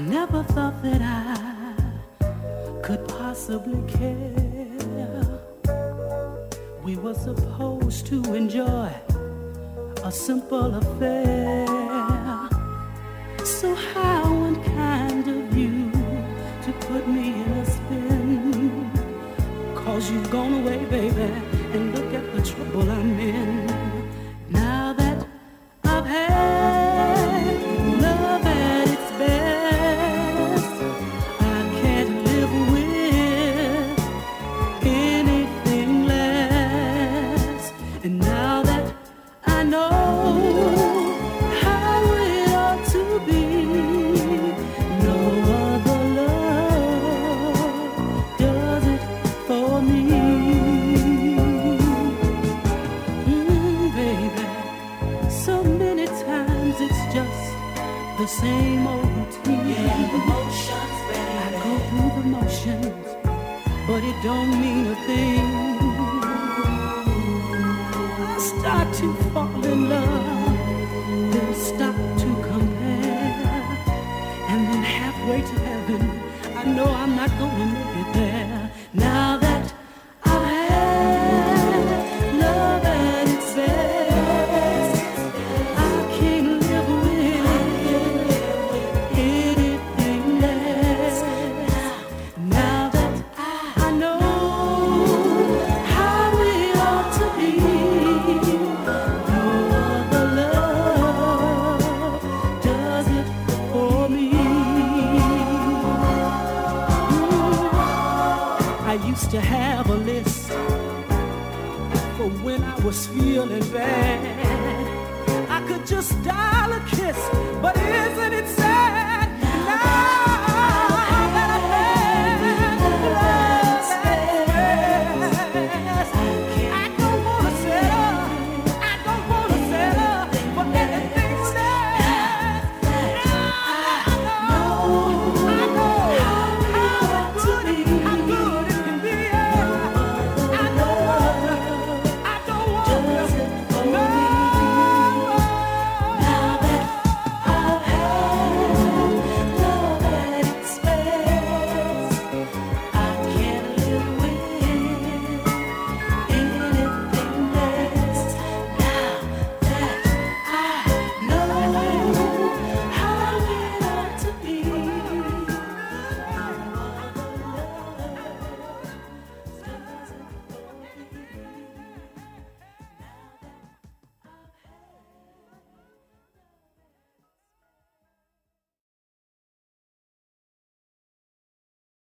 never thought that I could possibly care. We were supposed to enjoy a simple affair. So how unkind of you to put me in a spin. Cause you've gone away, baby, and look at the trouble I'm in. The same old routine. I go through the motions, but it don't mean a thing. I start to fall in love, then stop used to have a list for when I was feeling bad. I could just dial a kiss, but isn't it sad?